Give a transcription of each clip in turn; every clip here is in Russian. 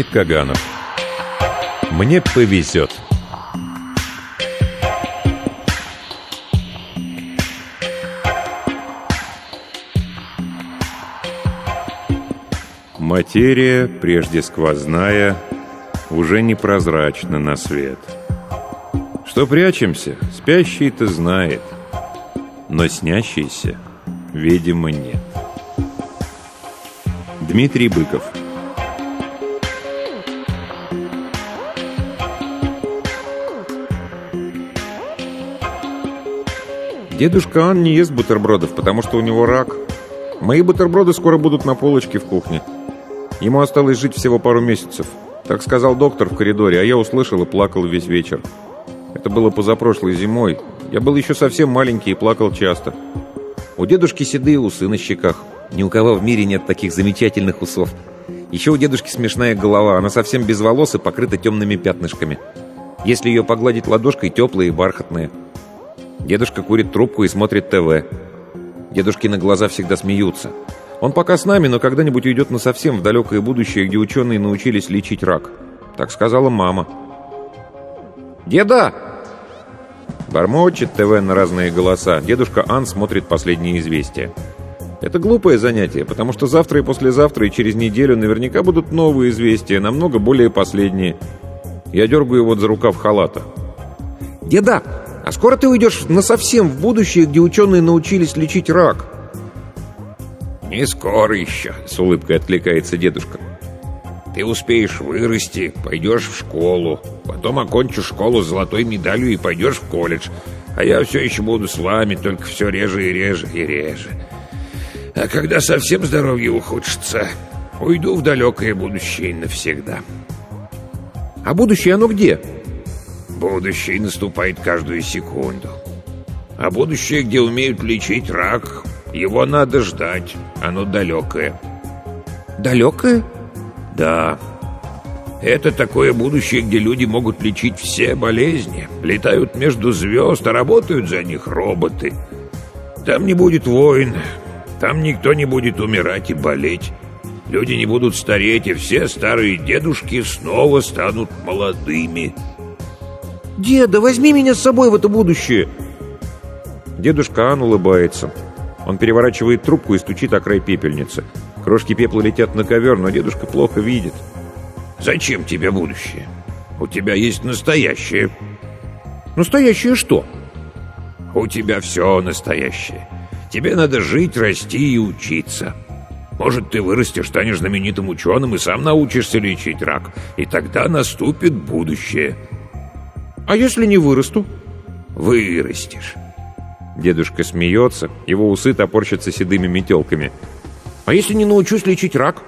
Леонид Каганов Мне повезет Материя, прежде сквозная, уже непрозрачна на свет. Что прячемся, спящий-то знает, но снящийся, видимо, нет. Дмитрий Быков Дедушка Ан не ест бутербродов, потому что у него рак. Мои бутерброды скоро будут на полочке в кухне. Ему осталось жить всего пару месяцев. Так сказал доктор в коридоре, а я услышал и плакал весь вечер. Это было позапрошлой зимой. Я был еще совсем маленький и плакал часто. У дедушки седые усы на щеках. Ни у кого в мире нет таких замечательных усов. Еще у дедушки смешная голова. Она совсем без волос и покрыта темными пятнышками. Если ее погладить ладошкой, теплая и бархатная. Дедушка курит трубку и смотрит ТВ. Дедушкины глаза всегда смеются. Он пока с нами, но когда-нибудь уйдет насовсем в далекое будущее, где ученые научились лечить рак. Так сказала мама. «Деда!» Бормочет ТВ на разные голоса. Дедушка Ан смотрит последние известия. Это глупое занятие, потому что завтра и послезавтра и через неделю наверняка будут новые известия, намного более последние. Я дергаю его за рукав халата. «Деда, а скоро ты уйдешь насовсем в будущее, где ученые научились лечить рак?» «Не скоро еще», — с улыбкой откликается дедушка. «Ты успеешь вырасти, пойдешь в школу, потом окончишь школу с золотой медалью и пойдешь в колледж, а я все еще буду с вами, только все реже и реже и реже. А когда совсем здоровье ухудшится, уйду в далекое будущее навсегда». «А будущее оно где?» Будущее наступает каждую секунду. А будущее, где умеют лечить рак, его надо ждать. Оно далекое. Далекое? Да. Это такое будущее, где люди могут лечить все болезни, летают между звезд, а работают за них роботы. Там не будет войн, там никто не будет умирать и болеть. Люди не будут стареть, и все старые дедушки снова станут молодыми. «Деда, возьми меня с собой в это будущее!» Дедушка Ан улыбается. Он переворачивает трубку и стучит о край пепельницы. Крошки пепла летят на ковер, но дедушка плохо видит. «Зачем тебе будущее? У тебя есть настоящее». «Настоящее что?» «У тебя все настоящее. Тебе надо жить, расти и учиться. Может, ты вырастешь, станешь знаменитым ученым и сам научишься лечить рак, и тогда наступит будущее». А если не вырасту? Вырастешь. Дедушка смеется, его усы топорщатся седыми метелками. А если не научусь лечить рак?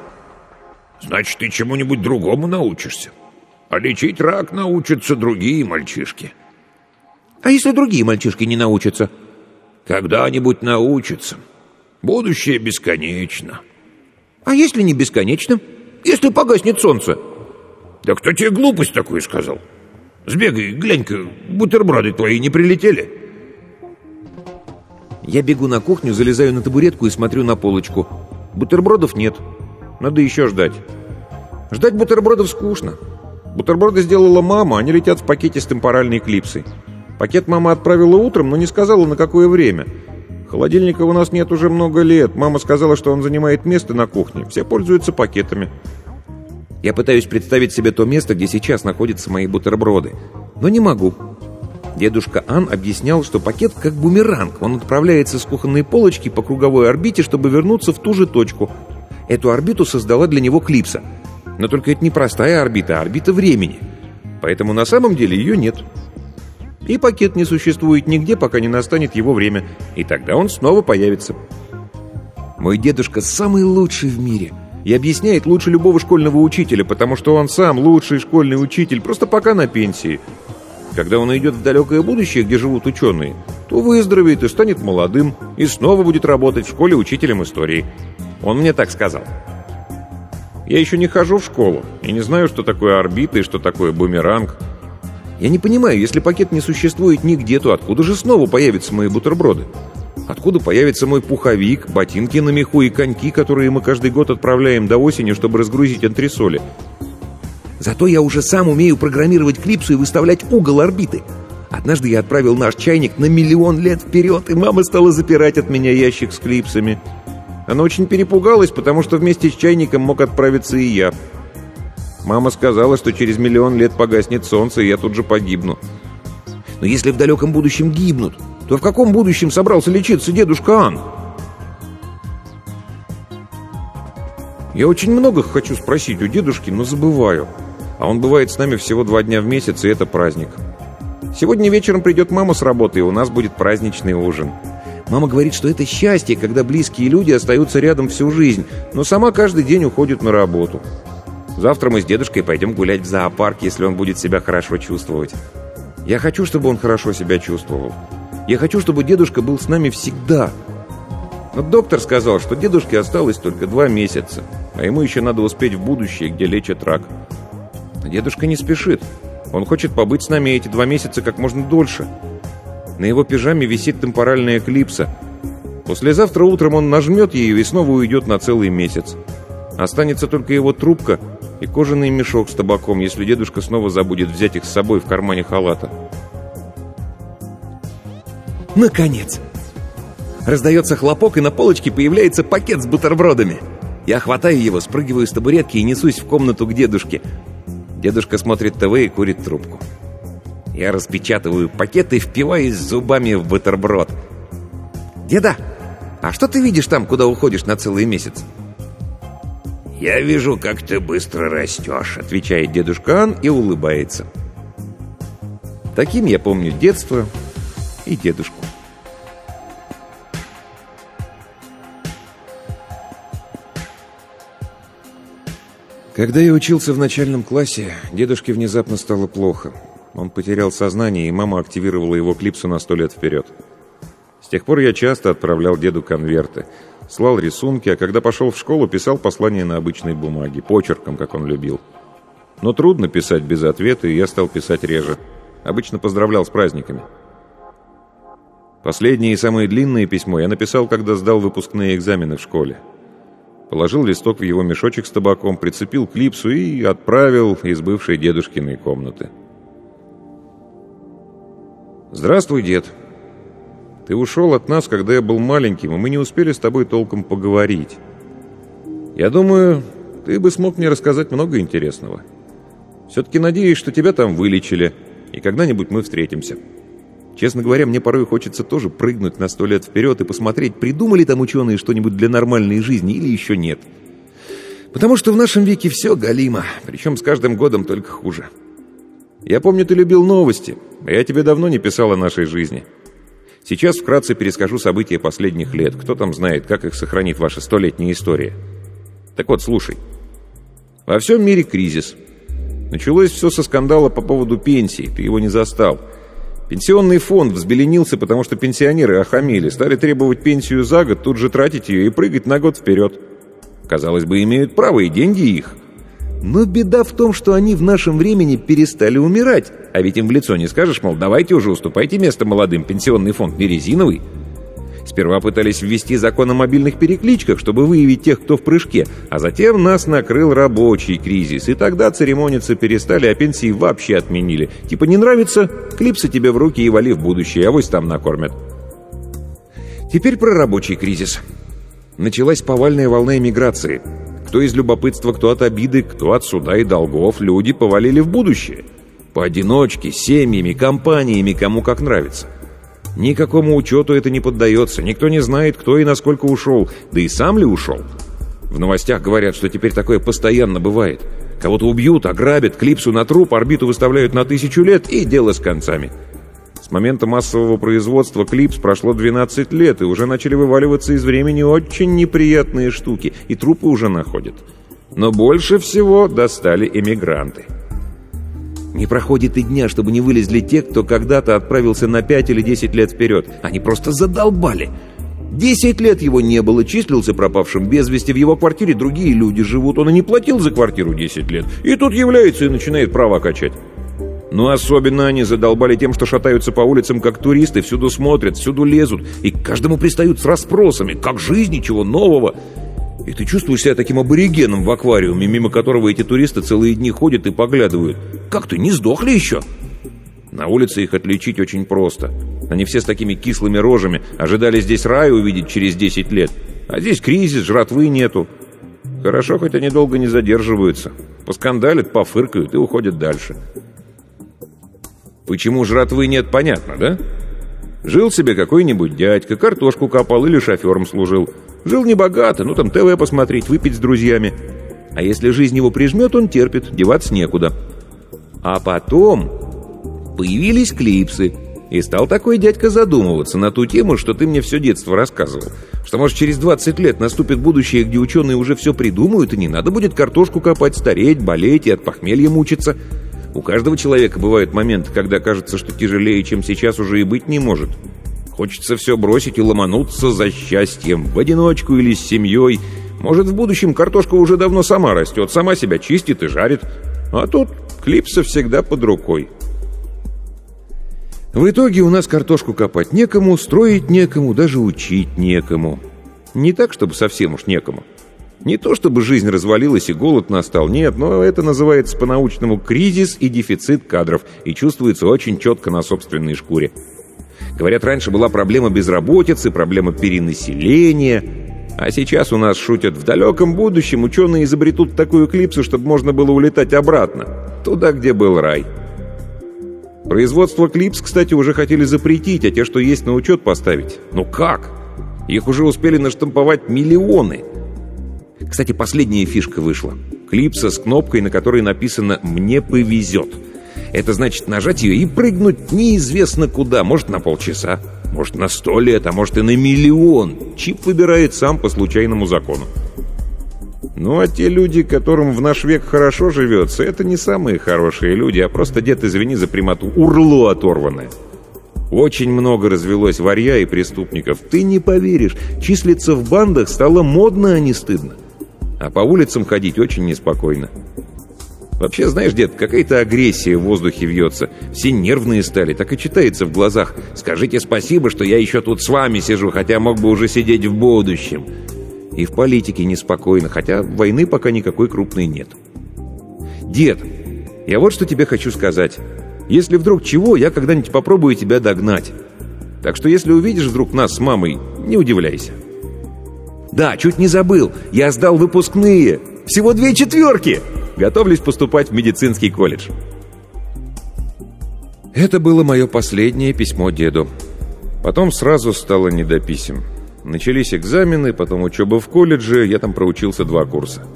Значит, ты чему-нибудь другому научишься. А лечить рак научатся другие мальчишки. А если другие мальчишки не научатся? Когда-нибудь научатся. Будущее бесконечно. А если не бесконечно? Если погаснет солнце? Да кто тебе глупость такую сказал? Сбегай, глянь-ка, бутерброды твои не прилетели?» Я бегу на кухню, залезаю на табуретку и смотрю на полочку. Бутербродов нет. Надо еще ждать. Ждать бутербродов скучно. Бутерброды сделала мама, они летят в пакете с темпоральной клипсой. Пакет мама отправила утром, но не сказала, на какое время. Холодильника у нас нет уже много лет. Мама сказала, что он занимает место на кухне. Все пользуются пакетами. Я пытаюсь представить себе то место, где сейчас находятся мои бутерброды. Но не могу. Дедушка Ан объяснял, что пакет как бумеранг. Он отправляется с кухонной полочки по круговой орбите, чтобы вернуться в ту же точку. Эту орбиту создала для него Клипса. Но только это не простая орбита, а орбита времени. Поэтому на самом деле ее нет. И пакет не существует нигде, пока не настанет его время. И тогда он снова появится. Мой дедушка самый лучший в мире. И объясняет лучше любого школьного учителя, потому что он сам лучший школьный учитель, просто пока на пенсии. Когда он идет в далекое будущее, где живут ученые, то выздоровеет и станет молодым, и снова будет работать в школе учителем истории. Он мне так сказал. Я еще не хожу в школу и не знаю, что такое орбита и что такое бумеранг. Я не понимаю, если пакет не существует нигде, то откуда же снова появятся мои бутерброды? Откуда появится мой пуховик, ботинки на меху и коньки, которые мы каждый год отправляем до осени, чтобы разгрузить антресоли? Зато я уже сам умею программировать клипсу и выставлять угол орбиты. Однажды я отправил наш чайник на миллион лет вперед, и мама стала запирать от меня ящик с клипсами. Она очень перепугалась, потому что вместе с чайником мог отправиться и я. Мама сказала, что через миллион лет погаснет солнце, и я тут же погибну. Но если в далеком будущем гибнут, то в каком будущем собрался лечиться дедушка Ан? Я очень много хочу спросить у дедушки, но забываю. А он бывает с нами всего два дня в месяц, и это праздник. Сегодня вечером придет мама с работы, и у нас будет праздничный ужин. Мама говорит, что это счастье, когда близкие люди остаются рядом всю жизнь, но сама каждый день уходит на работу. Завтра мы с дедушкой пойдем гулять в зоопарк, если он будет себя хорошо чувствовать. Я хочу, чтобы он хорошо себя чувствовал. Я хочу, чтобы дедушка был с нами всегда. Но доктор сказал, что дедушке осталось только два месяца, а ему еще надо успеть в будущее, где лечат рак. Но дедушка не спешит. Он хочет побыть с нами эти два месяца как можно дольше. На его пижаме висит темпоральная клипса. Послезавтра утром он нажмет ее и снова уйдет на целый месяц. Останется только его трубка и кожаный мешок с табаком, если дедушка снова забудет взять их с собой в кармане халата. Наконец! Раздается хлопок, и на полочке появляется пакет с бутербродами. Я хватаю его, спрыгиваю с табуретки и несусь в комнату к дедушке. Дедушка смотрит ТВ и курит трубку. Я распечатываю пакет и впиваюсь зубами в бутерброд. «Деда, а что ты видишь там, куда уходишь на целый месяц?» «Я вижу, как ты быстро растешь», — отвечает дедушка Ан и улыбается. Таким я помню детство и дедушку. Когда я учился в начальном классе, дедушке внезапно стало плохо. Он потерял сознание, и мама активировала его клипсу на сто лет вперед. С тех пор я часто отправлял деду конверты, слал рисунки, а когда пошел в школу, писал послания на обычной бумаге, почерком, как он любил. Но трудно писать без ответа, и я стал писать реже. Обычно поздравлял с праздниками. Последнее и самое длинное письмо я написал, когда сдал выпускные экзамены в школе. Положил листок в его мешочек с табаком, прицепил клипсу и отправил из бывшей дедушкиной комнаты. «Здравствуй, дед. Ты ушел от нас, когда я был маленьким, и мы не успели с тобой толком поговорить. Я думаю, ты бы смог мне рассказать много интересного. Все-таки надеюсь, что тебя там вылечили, и когда-нибудь мы встретимся». Честно говоря, мне порой хочется тоже прыгнуть на сто лет вперед и посмотреть, придумали там ученые что-нибудь для нормальной жизни или еще нет. Потому что в нашем веке все галимо, причем с каждым годом только хуже. Я помню, ты любил новости, а я тебе давно не писал о нашей жизни. Сейчас вкратце перескажу события последних лет. Кто там знает, как их сохранит ваша столетняя история. Так вот, слушай. Во всем мире кризис. Началось все со скандала по поводу пенсии. Ты его не застал. Пенсионный фонд взбеленился, потому что пенсионеры охамели, стали требовать пенсию за год, тут же тратить ее и прыгать на год вперед. Казалось бы, имеют право, и деньги их. Но беда в том, что они в нашем времени перестали умирать. А ведь им в лицо не скажешь, мол, давайте уже уступайте место молодым, пенсионный фонд не резиновый. Сперва пытались ввести закон о мобильных перекличках, чтобы выявить тех, кто в прыжке, а затем нас накрыл рабочий кризис, и тогда церемониться перестали, а пенсии вообще отменили. Типа не нравится? Клипсы тебе в руки и вали в будущее, авось там накормят. Теперь про рабочий кризис. Началась повальная волна эмиграции. Кто из любопытства, кто от обиды, кто от суда и долгов, люди повалили в будущее. Поодиночке, семьями, компаниями, кому как нравится. Никакому учету это не поддается, никто не знает, кто и насколько ушел, да и сам ли ушел. В новостях говорят, что теперь такое постоянно бывает. Кого-то убьют, ограбят, клипсу на труп, орбиту выставляют на тысячу лет и дело с концами. С момента массового производства клипс прошло 12 лет, и уже начали вываливаться из времени очень неприятные штуки, и трупы уже находят. Но больше всего достали эмигранты. Не проходит и дня, чтобы не вылезли те, кто когда-то отправился на 5 или 10 лет вперед. Они просто задолбали. Десять лет его не было, числился пропавшим без вести. В его квартире другие люди живут. Он и не платил за квартиру 10 лет. И тут является и начинает права качать. Но особенно они задолбали тем, что шатаются по улицам как туристы, всюду смотрят, всюду лезут, и к каждому пристают с расспросами, как жизни, чего нового. И ты чувствуешь себя таким аборигеном в аквариуме, мимо которого эти туристы целые дни ходят и поглядывают. Как ты, не сдохли еще? На улице их отличить очень просто. Они все с такими кислыми рожами. Ожидали здесь рай увидеть через 10 лет. А здесь кризис, жратвы нету. Хорошо, хоть они долго не задерживаются. Поскандалят, пофыркают и уходят дальше. Почему жратвы нет, понятно, да? Жил себе какой-нибудь дядька, картошку копал или шофером служил. Жил небогато, ну там ТВ посмотреть, выпить с друзьями. А если жизнь его прижмет, он терпит, деваться некуда. А потом появились клипсы. И стал такой дядька задумываться на ту тему, что ты мне все детство рассказывал. Что, может, через 20 лет наступит будущее, где ученые уже все придумают, и не надо будет картошку копать, стареть, болеть и от похмелья мучиться. У каждого человека бывают моменты, когда кажется, что тяжелее, чем сейчас, уже и быть не может. Хочется все бросить и ломануться за счастьем, в одиночку или с семьей. Может, в будущем картошка уже давно сама растет, сама себя чистит и жарит. А тут клипса всегда под рукой. В итоге у нас картошку копать некому, строить некому, даже учить некому. Не так, чтобы совсем уж некому. Не то, чтобы жизнь развалилась и голод настал, нет, но это называется по-научному кризис и дефицит кадров, и чувствуется очень четко на собственной шкуре. Говорят, раньше была проблема безработицы, проблема перенаселения. А сейчас у нас шутят, в далеком будущем ученые изобретут такую клипсу, чтобы можно было улетать обратно, туда, где был рай. Производство клипс, кстати, уже хотели запретить, а те, что есть на учет, поставить. Ну как? Их уже успели наштамповать миллионы. Кстати, последняя фишка вышла. Клипса с кнопкой, на которой написано «Мне повезет». Это значит нажать ее и прыгнуть неизвестно куда, может на полчаса, может на сто лет, а может и на миллион. Чип выбирает сам по случайному закону. Ну а те люди, которым в наш век хорошо живется, это не самые хорошие люди, а просто дед, извини за прямоту, урло оторванное. Очень много развелось варья и преступников. Ты не поверишь, числиться в бандах стало модно, а не стыдно. А по улицам ходить очень неспокойно. Вообще, знаешь, дед, какая-то агрессия в воздухе вьется. Все нервные стали, так и читается в глазах. Скажите спасибо, что я еще тут с вами сижу, хотя мог бы уже сидеть в будущем. И в политике неспокойно, хотя войны пока никакой крупной нет. Дед, я вот что тебе хочу сказать. Если вдруг чего, я когда-нибудь попробую тебя догнать. Так что если увидишь вдруг нас с мамой, не удивляйся. Да, чуть не забыл. Я сдал выпускные. Всего две четверки. Готовлюсь поступать в медицинский колледж. Это было мое последнее письмо деду. Потом сразу стало не до писем. Начались экзамены, потом учеба в колледже, я там проучился два курса.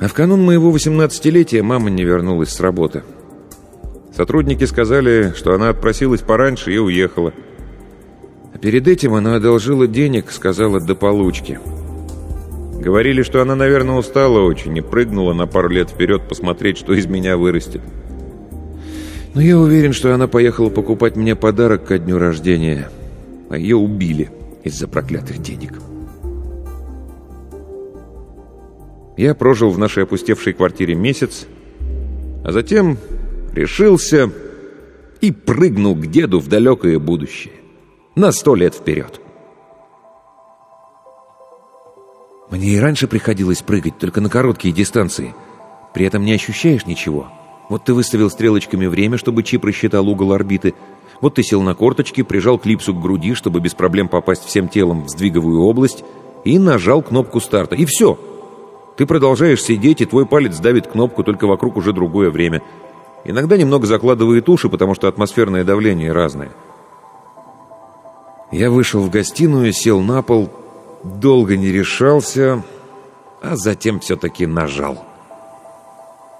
А в канун моего 18-летия мама не вернулась с работы. Сотрудники сказали, что она отпросилась пораньше и уехала. А перед этим она одолжила денег, сказала, до получки. Говорили, что она, наверное, устала очень и прыгнула на пару лет вперед посмотреть, что из меня вырастет. Но я уверен, что она поехала покупать мне подарок ко дню рождения, а ее убили из-за проклятых денег. Я прожил в нашей опустевшей квартире месяц, а затем решился и прыгнул к деду в далекое будущее. На сто лет вперед. Мне и раньше приходилось прыгать, только на короткие дистанции. При этом не ощущаешь ничего. Вот ты выставил стрелочками время, чтобы чип рассчитал угол орбиты. Вот ты сел на корточки, прижал клипсу к груди, чтобы без проблем попасть всем телом в сдвиговую область, и нажал кнопку старта. И все. Ты продолжаешь сидеть, и твой палец давит кнопку, только вокруг уже другое время. Иногда немного закладывает уши, потому что атмосферное давление разное. Я вышел в гостиную, сел на пол, долго не решался, а затем все-таки нажал.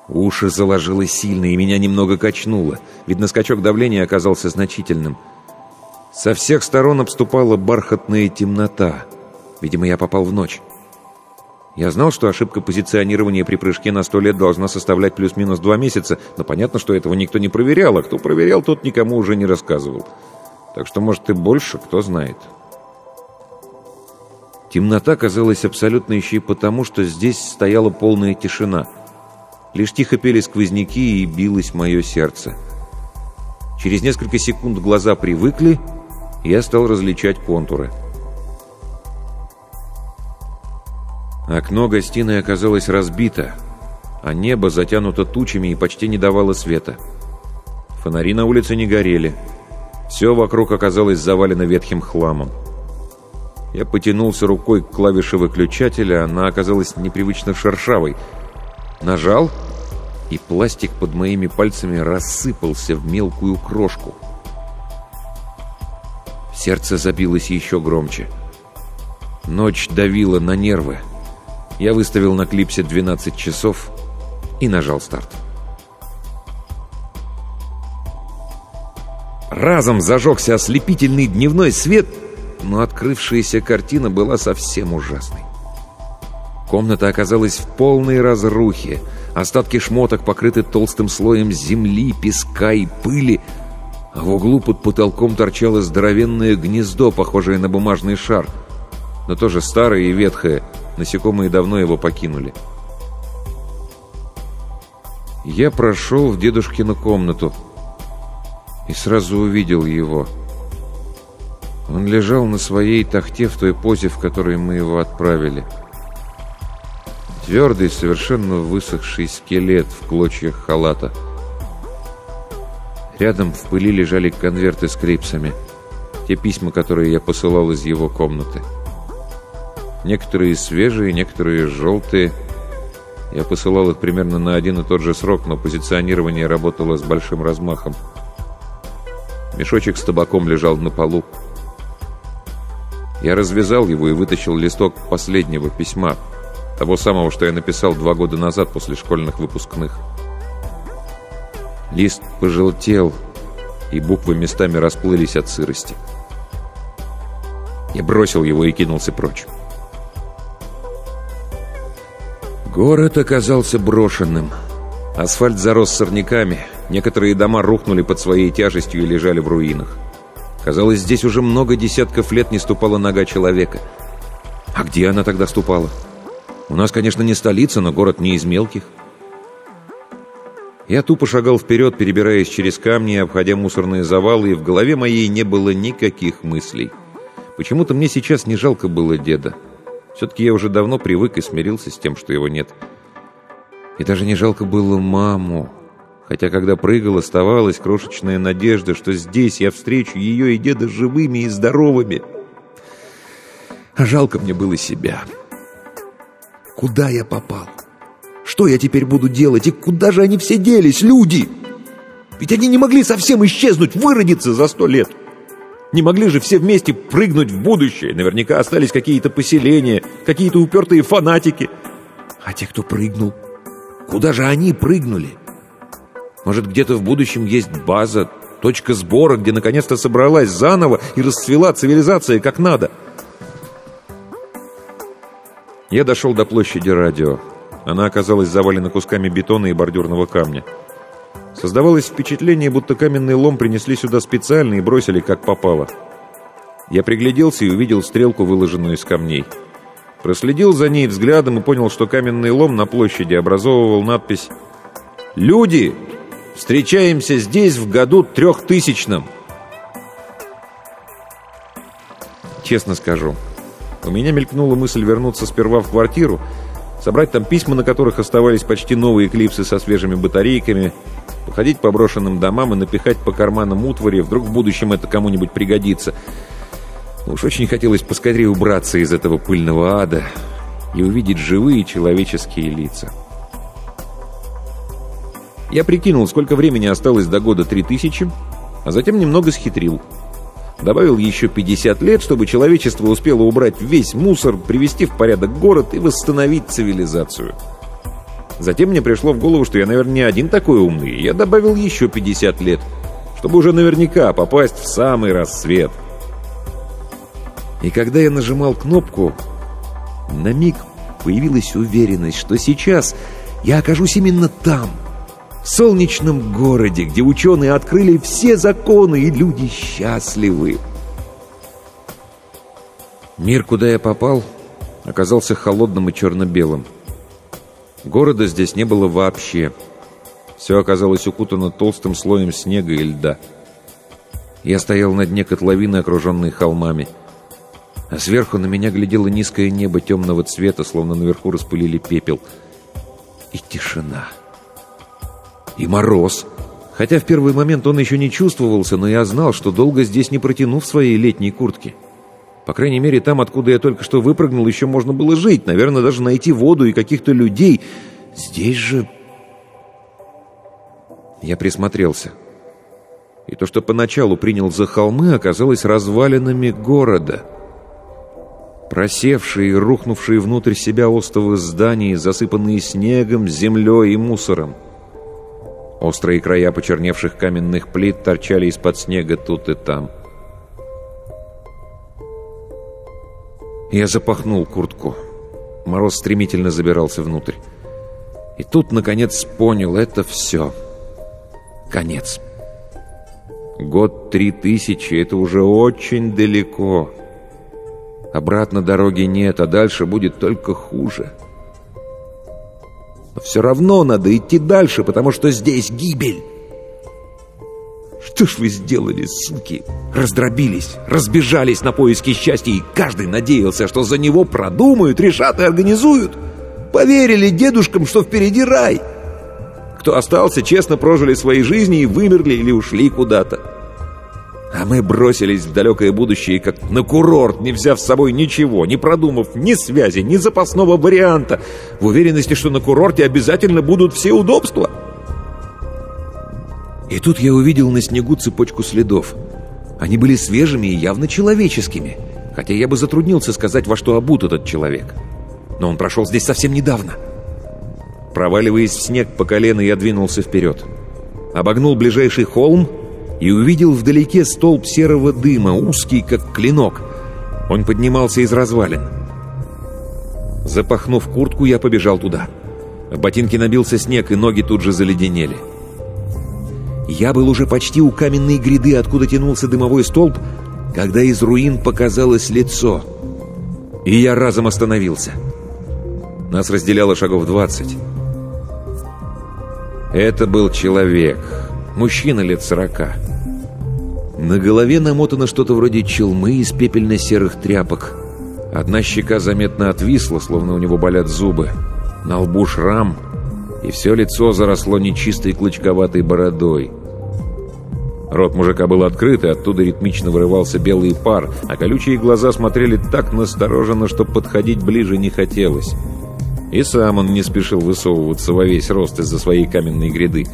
Уши заложило сильно, и меня немного качнуло. Видно, скачок давления оказался значительным. Со всех сторон обступала бархатная темнота. Видимо, я попал в ночь. Я знал, что ошибка позиционирования при прыжке на сто лет должна составлять плюс-минус два месяца, но понятно, что этого никто не проверял, а кто проверял, тот никому уже не рассказывал. Так что, может, и больше, кто знает. Темнота казалась и потому, что здесь стояла полная тишина. Лишь тихо пели сквозняки и билось мое сердце. Через несколько секунд глаза привыкли, я стал различать контуры — Окно гостиной оказалось разбито, а небо затянуто тучами и почти не давало света. Фонари на улице не горели. Все вокруг оказалось завалено ветхим хламом. Я потянулся рукой к клавише выключателя, она оказалась непривычно шершавой. Нажал, и пластик под моими пальцами рассыпался в мелкую крошку. Сердце забилось еще громче. Ночь давила на нервы. Я выставил на клипсе 12 часов и нажал старт. Разом зажегся ослепительный дневной свет, но открывшаяся картина была совсем ужасной. Комната оказалась в полной разрухе. Остатки шмоток покрыты толстым слоем земли, песка и пыли, а в углу под потолком торчало здоровенное гнездо, похожее на бумажный шар, но тоже старое и ветхое — Насекомые давно его покинули. Я прошел в дедушкину комнату и сразу увидел его. Он лежал на своей тахте в той позе, в которой мы его отправили. Твердый, совершенно высохший скелет в клочьях халата. Рядом в пыли лежали конверты с клипсами. Те письма, которые я посылал из его комнаты. Некоторые свежие, некоторые желтые. Я посылал их примерно на один и тот же срок, но позиционирование работало с большим размахом. Мешочек с табаком лежал на полу. Я развязал его и вытащил листок последнего письма, того самого, что я написал два года назад после школьных выпускных. Лист пожелтел, и буквы местами расплылись от сырости. Я бросил его и кинулся прочь. Город оказался брошенным. Асфальт зарос сорняками. Некоторые дома рухнули под своей тяжестью и лежали в руинах. Казалось, здесь уже много десятков лет не ступала нога человека. А где она тогда ступала? У нас, конечно, не столица, но город не из мелких. Я тупо шагал вперед, перебираясь через камни, обходя мусорные завалы, и в голове моей не было никаких мыслей. Почему-то мне сейчас не жалко было деда. Все-таки я уже давно привык и смирился с тем, что его нет. И даже не жалко было маму. Хотя, когда прыгал, оставалась крошечная надежда, что здесь я встречу ее и деда живыми и здоровыми. А жалко мне было себя. Куда я попал? Что я теперь буду делать? И куда же они все делись, люди? Ведь они не могли совсем исчезнуть, выродиться за сто лет. — не могли же все вместе прыгнуть в будущее. Наверняка остались какие-то поселения, какие-то упертые фанатики. А те, кто прыгнул, куда же они прыгнули? Может, где-то в будущем есть база, точка сбора, где наконец-то собралась заново и расцвела цивилизация как надо. Я дошел до площади радио. Она оказалась завалена кусками бетона и бордюрного камня. Создавалось впечатление, будто каменный лом принесли сюда специально и бросили как попало. Я пригляделся и увидел стрелку, выложенную из камней. Проследил за ней взглядом и понял, что каменный лом на площади образовывал надпись «Люди! Встречаемся здесь в году трехтысячном!» Честно скажу, у меня мелькнула мысль вернуться сперва в квартиру, собрать там письма, на которых оставались почти новые клипсы со свежими батарейками, походить по брошенным домам и напихать по карманам утвари, вдруг в будущем это кому-нибудь пригодится. Уж очень хотелось поскорее убраться из этого пыльного ада и увидеть живые человеческие лица. Я прикинул, сколько времени осталось до года 3000, а затем немного схитрил. Добавил еще 50 лет, чтобы человечество успело убрать весь мусор, привести в порядок город и восстановить цивилизацию. Затем мне пришло в голову, что я, наверное, не один такой умный, я добавил еще 50 лет, чтобы уже наверняка попасть в самый рассвет. И когда я нажимал кнопку, на миг появилась уверенность, что сейчас я окажусь именно там, солнечном городе, где ученые открыли все законы, и люди счастливы. Мир, куда я попал, оказался холодным и черно-белым. Города здесь не было вообще. Все оказалось укутано толстым слоем снега и льда. Я стоял на дне котловины, окруженной холмами. А сверху на меня глядело низкое небо темного цвета, словно наверху распылили пепел. И тишина. И мороз. Хотя в первый момент он еще не чувствовался, но я знал, что долго здесь не протяну в своей летней куртке. По крайней мере, там, откуда я только что выпрыгнул, еще можно было жить. Наверное, даже найти воду и каких-то людей. Здесь же... Я присмотрелся. И то, что поначалу принял за холмы, оказалось развалинами города. Просевшие и рухнувшие внутрь себя остовы зданий, засыпанные снегом, землей и мусором. Острые края почерневших каменных плит торчали из-под снега тут и там. — Я запахнул куртку. Мороз стремительно забирался внутрь. И тут, наконец, понял, это все. Конец. Год три тысячи — это уже очень далеко. Обратно дороги нет, а дальше будет только хуже. Но все равно надо идти дальше, потому что здесь гибель. Что ж вы сделали, суки? Раздробились, разбежались на поиски счастья, и каждый надеялся, что за него продумают, решат и организуют. Поверили дедушкам, что впереди рай. Кто остался, честно прожили свои жизни и вымерли или ушли куда-то. А мы бросились в далекое будущее, как на курорт, не взяв с собой ничего, не продумав ни связи, ни запасного варианта, в уверенности, что на курорте обязательно будут все удобства. И тут я увидел на снегу цепочку следов. Они были свежими и явно человеческими, хотя я бы затруднился сказать, во что обут этот человек. Но он прошел здесь совсем недавно. Проваливаясь в снег по колено, я двинулся вперед. Обогнул ближайший холм и увидел вдалеке столб серого дыма, узкий, как клинок. Он поднимался из развалин. Запахнув куртку, я побежал туда. В ботинки набился снег, и ноги тут же заледенели. Я был уже почти у каменной гряды, откуда тянулся дымовой столб, когда из руин показалось лицо. И я разом остановился. Нас разделяло шагов двадцать. Это был человек, мужчина лет сорока. На голове намотано что-то вроде челмы из пепельно-серых тряпок. Одна щека заметно отвисла, словно у него болят зубы. На лбу шрам — и все лицо заросло нечистой клочковатой бородой. Рот мужика был открыт, и оттуда ритмично вырывался белый пар, а колючие глаза смотрели так настороженно, что подходить ближе не хотелось. И сам он не спешил высовываться во весь рост из-за своей каменной гряды.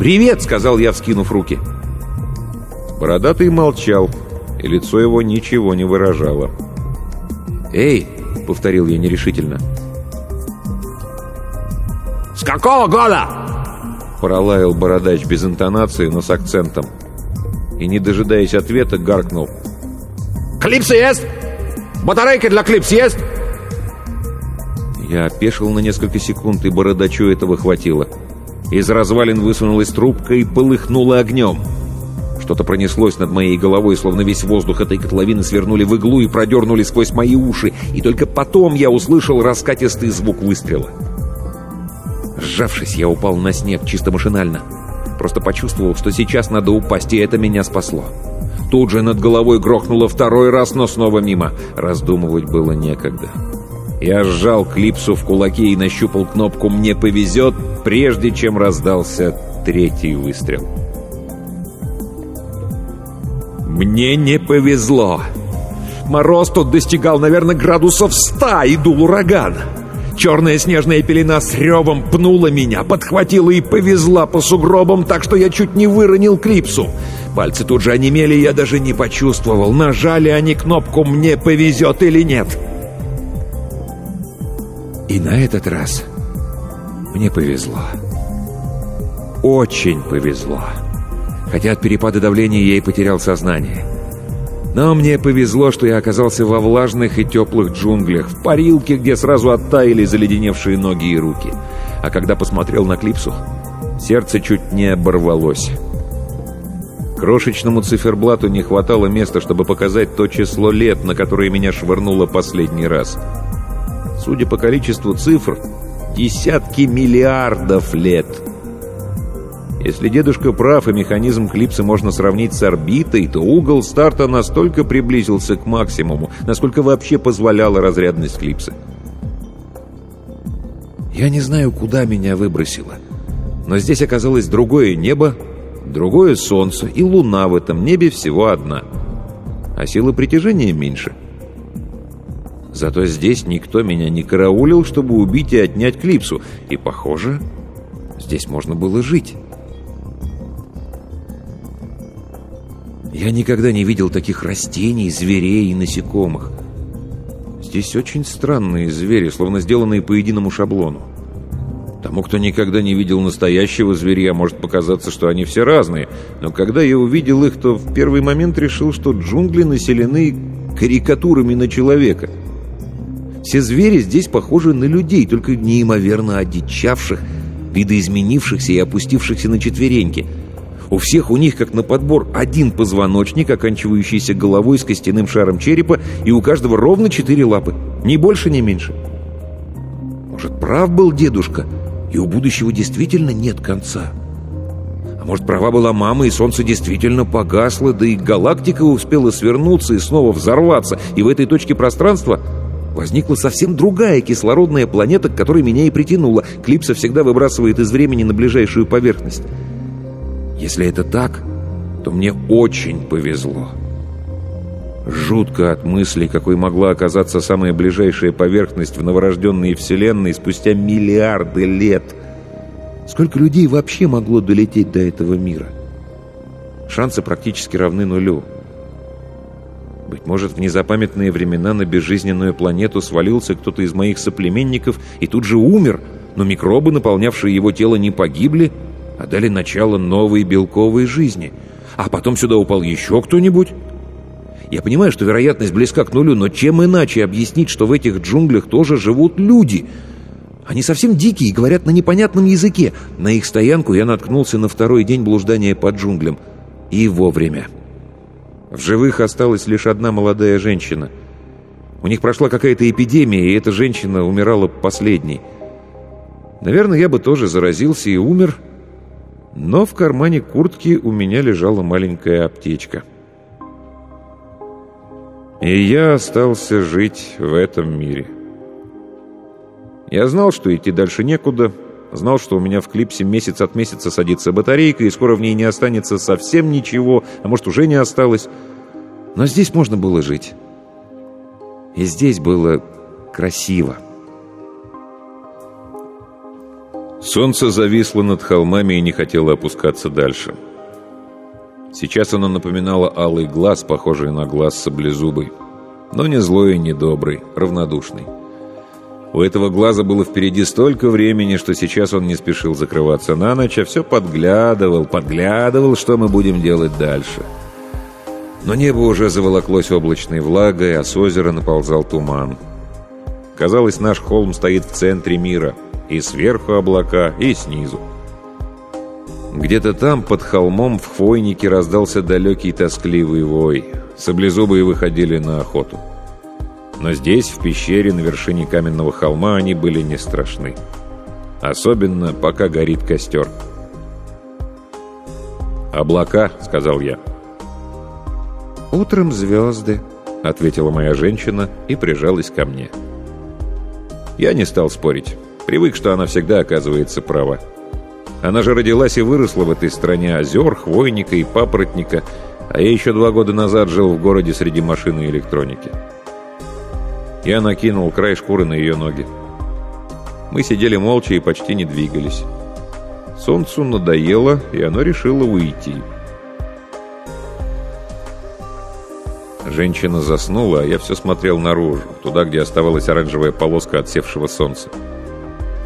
«Привет!» — сказал я, вскинув руки. Бородатый молчал, и лицо его ничего не выражало. «Эй!» — повторил я нерешительно. «С какого года?» Пролаял бородач без интонации, но с акцентом. И, не дожидаясь ответа, гаркнул. «Клипсы есть? Батарейки для клипс есть?» Я опешил на несколько секунд, и бородачу этого хватило. Из развалин высунулась трубка и полыхнула огнем. Что-то пронеслось над моей головой, словно весь воздух этой котловины свернули в иглу и продернули сквозь мои уши, и только потом я услышал раскатистый звук выстрела. Сжавшись, я упал на снег чисто машинально. Просто почувствовал, что сейчас надо упасть, и это меня спасло. Тут же над головой грохнуло второй раз, но снова мимо. Раздумывать было некогда. Я сжал клипсу в кулаке и нащупал кнопку «Мне повезет», прежде чем раздался третий выстрел. Мне не повезло. Мороз тут достигал, наверное, градусов ста и дул ураган. Черная снежная пелена с ревом пнула меня, подхватила и повезла по сугробам, так что я чуть не выронил клипсу. Пальцы тут же онемели, я даже не почувствовал, нажали они кнопку «Мне повезет» или нет. И на этот раз мне повезло. Очень повезло. Хотя от перепада давления я и потерял сознание. Но мне повезло, что я оказался во влажных и теплых джунглях, в парилке, где сразу оттаяли заледеневшие ноги и руки. А когда посмотрел на клипсу, сердце чуть не оборвалось. Крошечному циферблату не хватало места, чтобы показать то число лет, на которое меня швырнуло последний раз. Судя по количеству цифр, десятки миллиардов лет — если дедушка прав и механизм клипса можно сравнить с орбитой, то угол старта настолько приблизился к максимуму, насколько вообще позволяла разрядность клипса. Я не знаю, куда меня выбросило, но здесь оказалось другое небо, другое солнце, и луна в этом небе всего одна, а сила притяжения меньше. Зато здесь никто меня не караулил, чтобы убить и отнять клипсу, и, похоже, здесь можно было жить». Я никогда не видел таких растений, зверей и насекомых. Здесь очень странные звери, словно сделанные по единому шаблону. Тому, кто никогда не видел настоящего зверя, может показаться, что они все разные, но когда я увидел их, то в первый момент решил, что джунгли населены карикатурами на человека. Все звери здесь похожи на людей, только неимоверно одичавших, видоизменившихся и опустившихся на четвереньки – у всех у них, как на подбор, один позвоночник, оканчивающийся головой с костяным шаром черепа, и у каждого ровно четыре лапы. Ни больше, ни меньше. Может, прав был дедушка, и у будущего действительно нет конца. А может, права была мама, и солнце действительно погасло, да и галактика успела свернуться и снова взорваться, и в этой точке пространства возникла совсем другая кислородная планета, к которой меня и притянула. Клипса всегда выбрасывает из времени на ближайшую поверхность. Если это так, то мне очень повезло. Жутко от мысли, какой могла оказаться самая ближайшая поверхность в новорожденной Вселенной спустя миллиарды лет. Сколько людей вообще могло долететь до этого мира? Шансы практически равны нулю. Быть может, в незапамятные времена на безжизненную планету свалился кто-то из моих соплеменников и тут же умер, но микробы, наполнявшие его тело, не погибли — а дали начало новой белковой жизни. А потом сюда упал еще кто-нибудь? Я понимаю, что вероятность близка к нулю, но чем иначе объяснить, что в этих джунглях тоже живут люди? Они совсем дикие и говорят на непонятном языке. На их стоянку я наткнулся на второй день блуждания по джунглям. И вовремя. В живых осталась лишь одна молодая женщина. У них прошла какая-то эпидемия, и эта женщина умирала последней. Наверное, я бы тоже заразился и умер, но в кармане куртки у меня лежала маленькая аптечка. И я остался жить в этом мире. Я знал, что идти дальше некуда, знал, что у меня в клипсе месяц от месяца садится батарейка, и скоро в ней не останется совсем ничего, а может, уже не осталось. Но здесь можно было жить. И здесь было красиво. Солнце зависло над холмами и не хотело опускаться дальше. Сейчас оно напоминало алый глаз, похожий на глаз саблезубый. Но не злой и не добрый, равнодушный. У этого глаза было впереди столько времени, что сейчас он не спешил закрываться на ночь, а все подглядывал, подглядывал, что мы будем делать дальше. Но небо уже заволоклось облачной влагой, а с озера наползал туман. Казалось, наш холм стоит в центре мира — и сверху облака, и снизу. Где-то там, под холмом, в хвойнике раздался далекий тоскливый вой. Саблезубые выходили на охоту. Но здесь, в пещере на вершине каменного холма, они были не страшны. Особенно, пока горит костер. «Облака», — сказал я. «Утром звезды», — ответила моя женщина и прижалась ко мне. Я не стал спорить. Привык, что она всегда оказывается права. Она же родилась и выросла в этой стране озер, хвойника и папоротника, а я еще два года назад жил в городе среди машин и электроники. Я накинул край шкуры на ее ноги. Мы сидели молча и почти не двигались. Солнцу надоело, и оно решило уйти. Женщина заснула, а я все смотрел наружу, туда, где оставалась оранжевая полоска отсевшего солнца.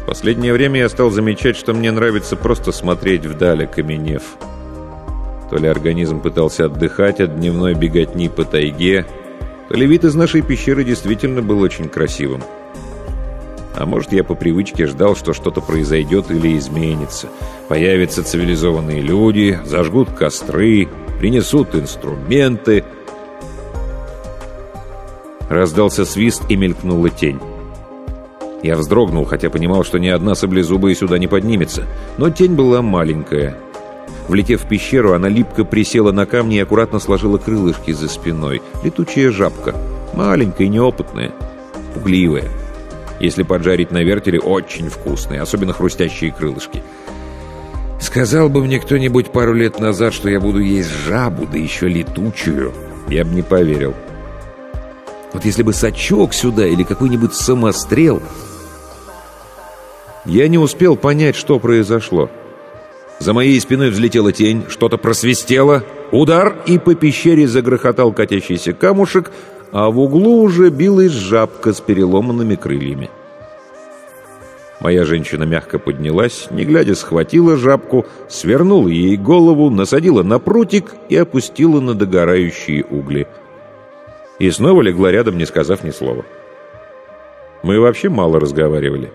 В последнее время я стал замечать, что мне нравится просто смотреть вдаль, окаменев. То ли организм пытался отдыхать от дневной беготни по тайге, вид из нашей пещеры действительно был очень красивым. А может, я по привычке ждал, что что-то произойдет или изменится. Появятся цивилизованные люди, зажгут костры, принесут инструменты. Раздался свист и мелькнула тень. Я вздрогнул, хотя понимал, что ни одна саблезубая сюда не поднимется. Но тень была маленькая. Влетев в пещеру, она липко присела на камни и аккуратно сложила крылышки за спиной. Летучая жабка. Маленькая, неопытная, пугливая. Если поджарить на вертеле, очень вкусные, особенно хрустящие крылышки. Сказал бы мне кто-нибудь пару лет назад, что я буду есть жабу, да еще летучую, я бы не поверил. Вот если бы сачок сюда или какой-нибудь самострел... Я не успел понять, что произошло. За моей спиной взлетела тень, что-то просвистело, удар, и по пещере загрохотал катящийся камушек, а в углу уже билась жабка с переломанными крыльями. Моя женщина мягко поднялась, не глядя схватила жабку, свернула ей голову, насадила на прутик и опустила на догорающие угли. И снова легла рядом, не сказав ни слова. Мы вообще мало разговаривали.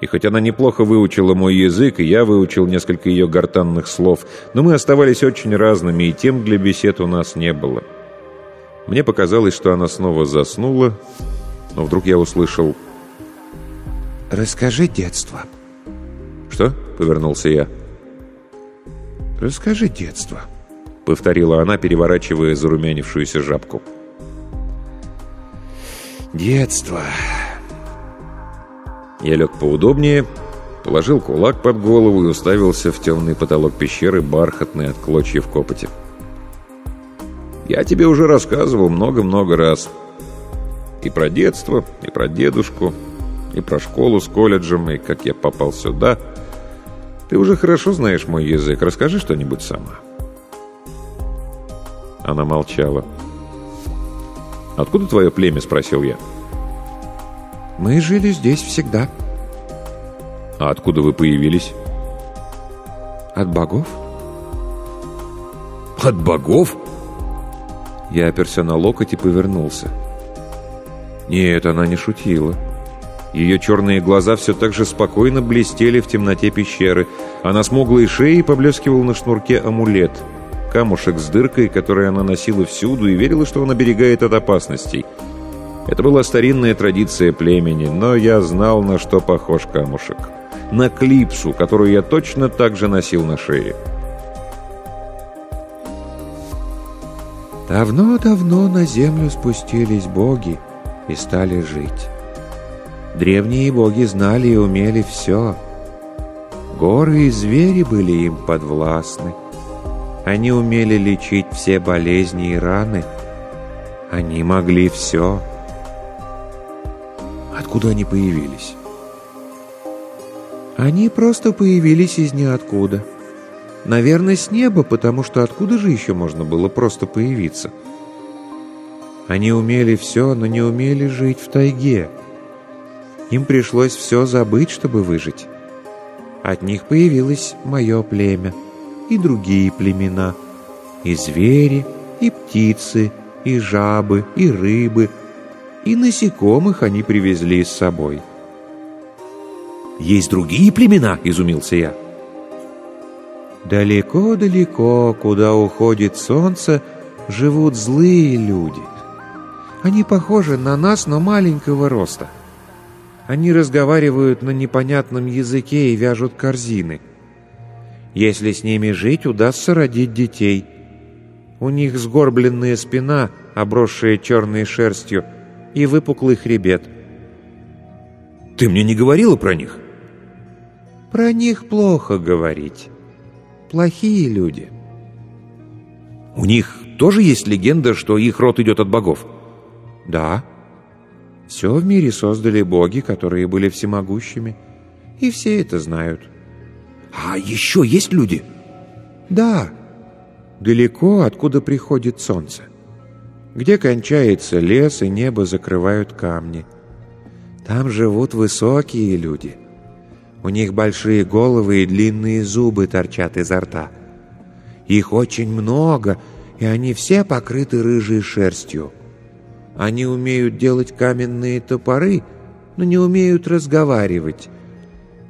И хоть она неплохо выучила мой язык, и я выучил несколько ее гортанных слов, но мы оставались очень разными, и тем для бесед у нас не было. — мне показалось, что она снова заснула, но вдруг я услышал «Расскажи детство». «Что?» — повернулся я. «Расскажи детство», — повторила она, переворачивая зарумянившуюся жабку. «Детство». Я лег поудобнее, положил кулак под голову и уставился в темный потолок пещеры, бархатный от клочьев копоти. Я тебе уже рассказывал много-много раз. И про детство, и про дедушку, и про школу с колледжем, и как я попал сюда. Ты уже хорошо знаешь мой язык. Расскажи что-нибудь сама. Она молчала. «Откуда твое племя?» — спросил я. «Мы жили здесь всегда». «А откуда вы появились?» «От богов». «От богов?» Я оперся на локоть и повернулся. Нет, она не шутила. Ее черные глаза все так же спокойно блестели в темноте пещеры, а на смуглой шее поблескивал на шнурке амулет. Камушек с дыркой, который она носила всюду и верила, что он оберегает от опасностей. Это была старинная традиция племени, но я знал, на что похож камушек. На клипсу, которую я точно так же носил на шее. Давно-давно на землю спустились боги и стали жить. Древние боги знали и умели все. Горы и звери были им подвластны. Они умели лечить все болезни и раны. Они могли все. Откуда они появились? Они просто появились из ниоткуда. — Наверное, с неба, потому что откуда же еще можно было просто появиться? Они умели все, но не умели жить в тайге. Им пришлось все забыть, чтобы выжить. От них появилось мое племя и другие племена. И звери, и птицы, и жабы, и рыбы, и насекомых они привезли с собой. «Есть другие племена?» — изумился я. Далеко-далеко, куда уходит солнце, живут злые люди. Они похожи на нас, но маленького роста. Они разговаривают на непонятном языке и вяжут корзины. Если с ними жить, удастся родить детей. У них сгорбленная спина, обросшая черной шерстью, и выпуклый хребет. «Ты мне не говорила про них?» «Про них плохо говорить» плохие люди. У них тоже есть легенда, что их род идет от богов? Да. Все в мире создали боги, которые были всемогущими. И все это знают. А еще есть люди? Да, далеко, откуда приходит солнце. Где кончается лес и небо закрывают камни. Там живут высокие люди. У них большие головы и длинные зубы торчат изо рта. Их очень много, и они все покрыты рыжей шерстью. Они умеют делать каменные топоры, но не умеют разговаривать.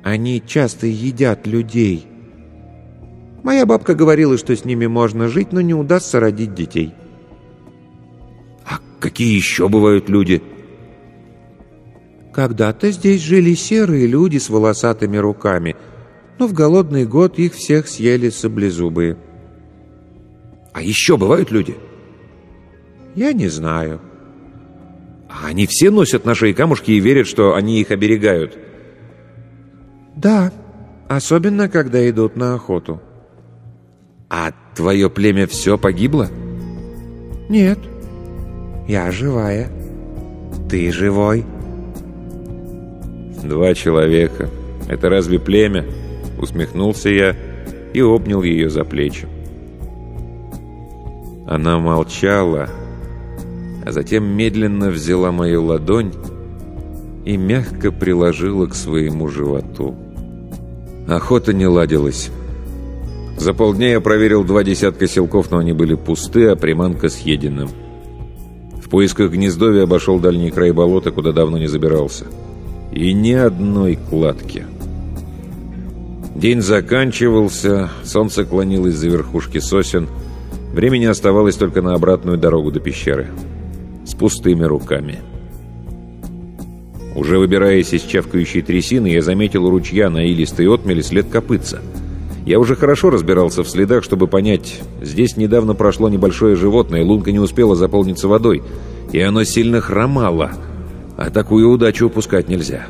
Они часто едят людей. Моя бабка говорила, что с ними можно жить, но не удастся родить детей. Какие еще бывают люди? Когда-то здесь жили серые люди с волосатыми руками, но в голодный год их всех съели саблезубые. А еще бывают люди? Я не знаю. А они все носят на шее камушки и верят, что они их оберегают? Да, особенно когда идут на охоту. А твое племя все погибло? Нет, я живая. Ты живой. Два человека. Это разве племя? Усмехнулся я и обнял ее за плечи. Она молчала, а затем медленно взяла мою ладонь и мягко приложила к своему животу. Охота не ладилась. За полдня я проверил два десятка селков, но они были пусты, а приманка съедена. В поисках гнездовья обошел дальний край болота, куда давно не забирался. И ни одной кладки. День заканчивался, солнце клонилось за верхушки сосен. Времени оставалось только на обратную дорогу до пещеры. С пустыми руками. Уже выбираясь из чавкающей трясины, я заметил у ручья на илистой отмели след копытца — я уже хорошо разбирался в следах, чтобы понять, здесь недавно прошло небольшое животное, лунка не успела заполниться водой, и оно сильно хромало, а такую удачу упускать нельзя.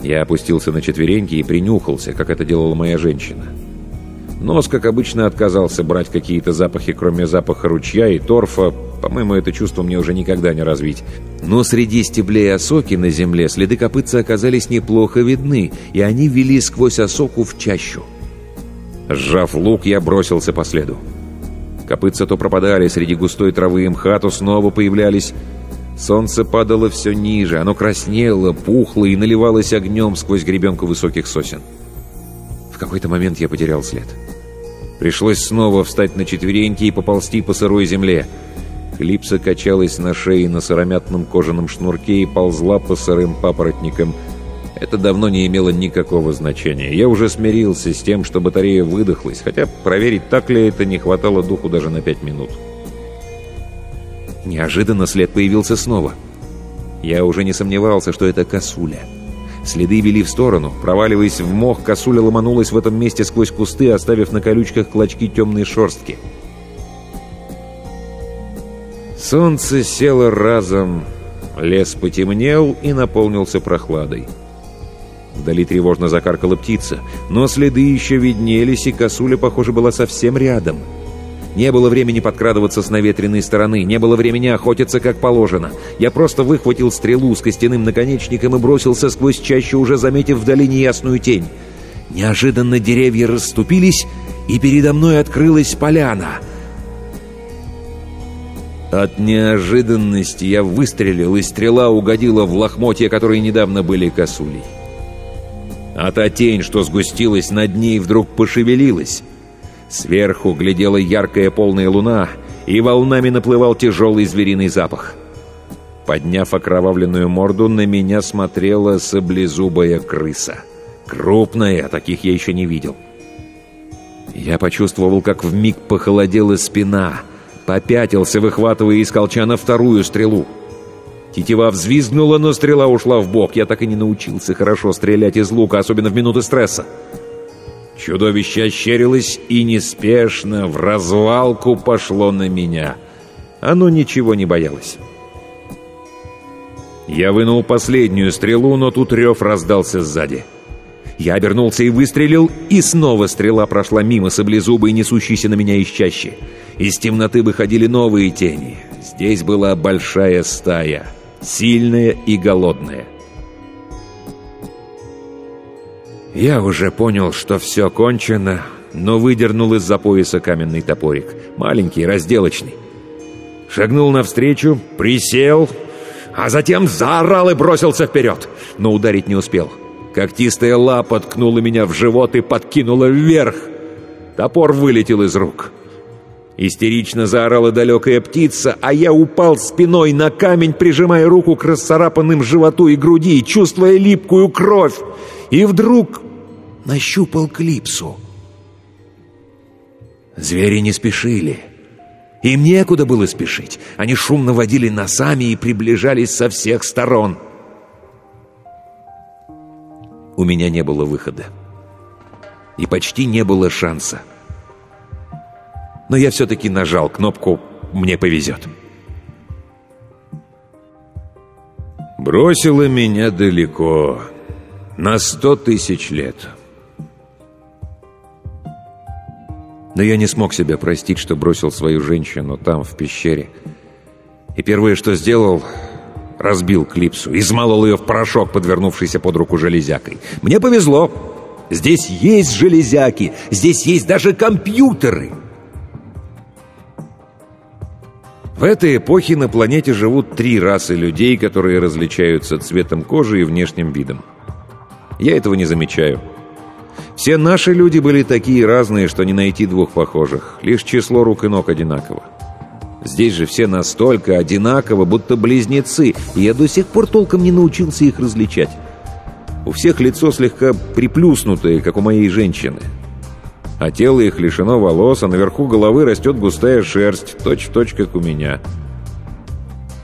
Я опустился на четвереньки и принюхался, как это делала моя женщина. Нос, как обычно, отказался брать какие-то запахи, кроме запаха ручья и торфа, по-моему, это чувство мне уже никогда не развить. Но среди стеблей осоки на земле следы копытца оказались неплохо видны, и они вели сквозь осоку в чащу. Сжав лук, я бросился по следу. Копытца то пропадали среди густой травы и мха, то снова появлялись. Солнце падало все ниже, оно краснело, пухло и наливалось огнем сквозь гребенку высоких сосен. В какой-то момент я потерял след. Пришлось снова встать на четвереньки и поползти по сырой земле — Клипса качалась на шее на сыромятном кожаном шнурке и ползла по сырым папоротникам. Это давно не имело никакого значения. Я уже смирился с тем, что батарея выдохлась, хотя проверить, так ли это, не хватало духу даже на пять минут. Неожиданно след появился снова. Я уже не сомневался, что это косуля. Следы вели в сторону. Проваливаясь в мох, косуля ломанулась в этом месте сквозь кусты, оставив на колючках клочки темной шерстки. Солнце село разом, лес потемнел и наполнился прохладой. Вдали тревожно закаркала птица, но следы еще виднелись, и косуля, похоже, была совсем рядом. Не было времени подкрадываться с наветренной стороны, не было времени охотиться как положено. Я просто выхватил стрелу с костяным наконечником и бросился сквозь чащу, уже заметив вдали неясную тень. Неожиданно деревья расступились, и передо мной открылась поляна — от неожиданности я выстрелил, и стрела угодила в лохмотья, которые недавно были косулей. А та тень, что сгустилась над ней, вдруг пошевелилась. Сверху глядела яркая полная луна, и волнами наплывал тяжелый звериный запах. Подняв окровавленную морду, на меня смотрела саблезубая крыса. Крупная, таких я еще не видел. Я почувствовал, как вмиг похолодела спина — Попятился, выхватывая из колчана вторую стрелу. Тетива взвизгнула, но стрела ушла в бок. Я так и не научился хорошо стрелять из лука, особенно в минуты стресса. Чудовище ощерилось и неспешно в развалку пошло на меня. Оно ничего не боялось. Я вынул последнюю стрелу, но тут рев раздался сзади. Я обернулся и выстрелил, и снова стрела прошла мимо саблезубой, несущейся на меня из чащи. Из темноты выходили новые тени. Здесь была большая стая, сильная и голодная. Я уже понял, что все кончено, но выдернул из-за пояса каменный топорик. Маленький, разделочный. Шагнул навстречу, присел, а затем заорал и бросился вперед, но ударить не успел. Когтистая лапа ткнула меня в живот и подкинула вверх. Топор вылетел из рук. Истерично заорала далекая птица, а я упал спиной на камень, прижимая руку к расцарапанным животу и груди, чувствуя липкую кровь. И вдруг нащупал клипсу. Звери не спешили. Им некуда было спешить. Они шумно водили носами и приближались со всех сторон. У меня не было выхода. И почти не было шанса. Но я все-таки нажал кнопку «Мне повезет». Бросило меня далеко, на сто тысяч лет. Но я не смог себя простить, что бросил свою женщину там, в пещере. И первое, что сделал, разбил клипсу, измалал ее в порошок, подвернувшийся под руку железякой. Мне повезло. Здесь есть железяки, здесь есть даже компьютеры. В этой эпохе на планете живут три расы людей, которые различаются цветом кожи и внешним видом. Я этого не замечаю. Все наши люди были такие разные, что не найти двух похожих. Лишь число рук и ног одинаково. Здесь же все настолько одинаково, будто близнецы, и я до сих пор толком не научился их различать. У всех лицо слегка приплюснутое, как у моей женщины. А тело их лишено волос, а наверху головы растет густая шерсть, точь-в-точь, -точь, как у меня. —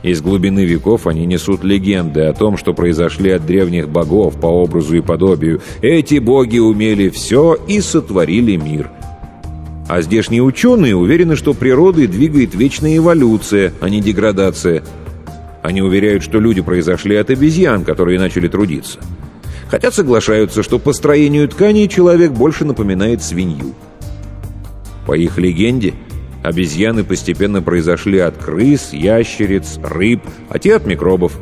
из глубины веков они несут легенды о том, что произошли от древних богов по образу и подобию. Эти боги умели все и сотворили мир. А здешние ученые уверены, что природой двигает вечная эволюция, а не деградация. Они уверяют, что люди произошли от обезьян, которые начали трудиться. Хотя соглашаются, что по строению тканей человек больше напоминает свинью. По их легенде, Обезьяны постепенно произошли от крыс, ящериц, рыб, а те от микробов.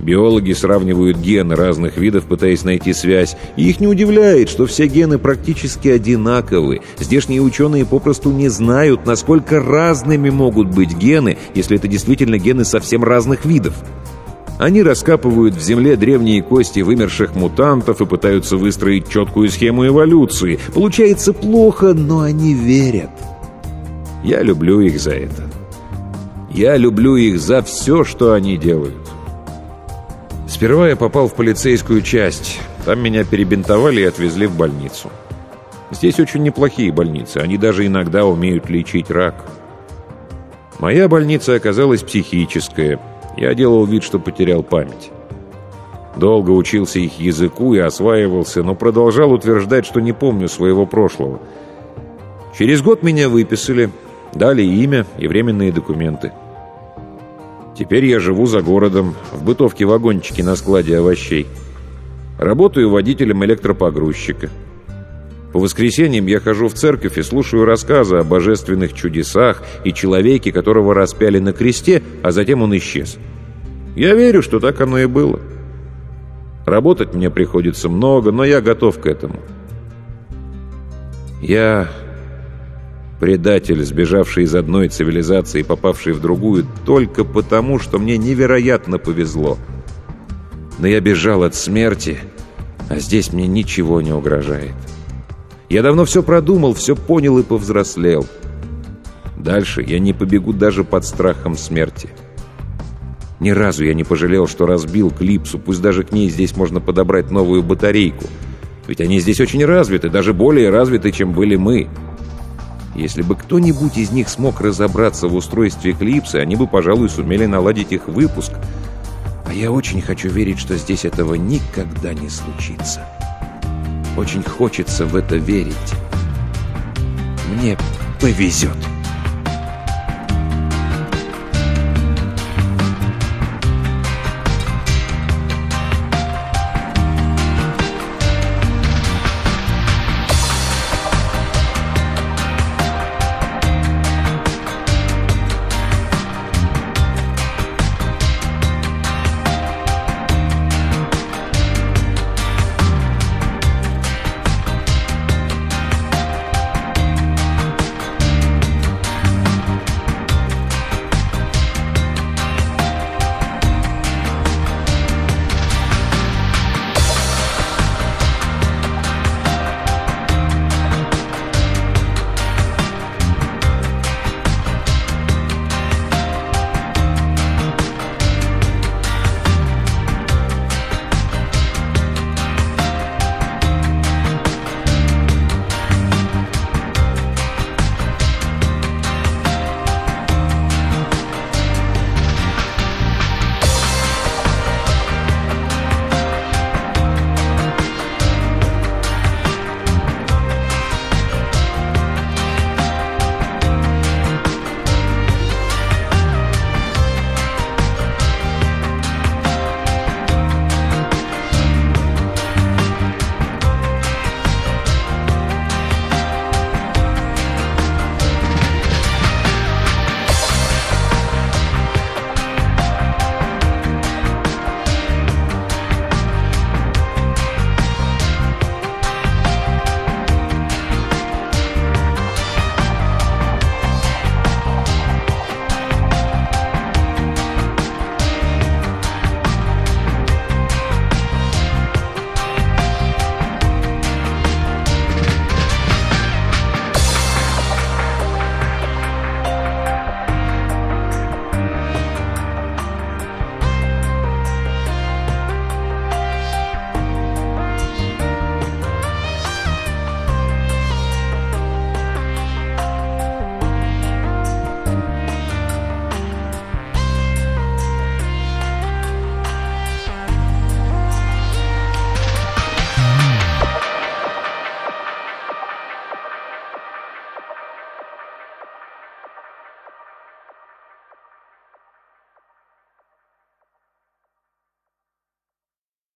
Биологи сравнивают гены разных видов, пытаясь найти связь, и их не удивляет, что все гены практически одинаковы. Здешние ученые попросту не знают, насколько разными могут быть гены, если это действительно гены совсем разных видов. Они раскапывают в земле древние кости вымерших мутантов и пытаются выстроить четкую схему эволюции. Получается плохо, но они верят. Я люблю их за это. Я люблю их за все, что они делают. Сперва я попал в полицейскую часть. Там меня перебинтовали и отвезли в больницу. Здесь очень неплохие больницы. Они даже иногда умеют лечить рак. Моя больница оказалась психическая. Я делал вид, что потерял память. Долго учился их языку и осваивался, но продолжал утверждать, что не помню своего прошлого. Через год меня выписали, Дали имя и временные документы. Теперь я живу за городом, в бытовке вагончике на складе овощей. Работаю водителем электропогрузчика. По воскресеньям я хожу в церковь и слушаю рассказы о божественных чудесах и человеке, которого распяли на кресте, а затем он исчез. Я верю, что так оно и было. Работать мне приходится много, но я готов к этому. Я Предатель, сбежавший из одной цивилизации и попавший в другую только потому, что мне невероятно повезло. Но я бежал от смерти, а здесь мне ничего не угрожает. Я давно все продумал, все понял и повзрослел. Дальше я не побегу даже под страхом смерти. Ни разу я не пожалел, что разбил клипсу, пусть даже к ней здесь можно подобрать новую батарейку. Ведь они здесь очень развиты, даже более развиты, чем были мы. Если бы кто-нибудь из них смог разобраться в устройстве клипсы, они бы, пожалуй, сумели наладить их выпуск. А я очень хочу верить, что здесь этого никогда не случится. Очень хочется в это верить. Мне повезет.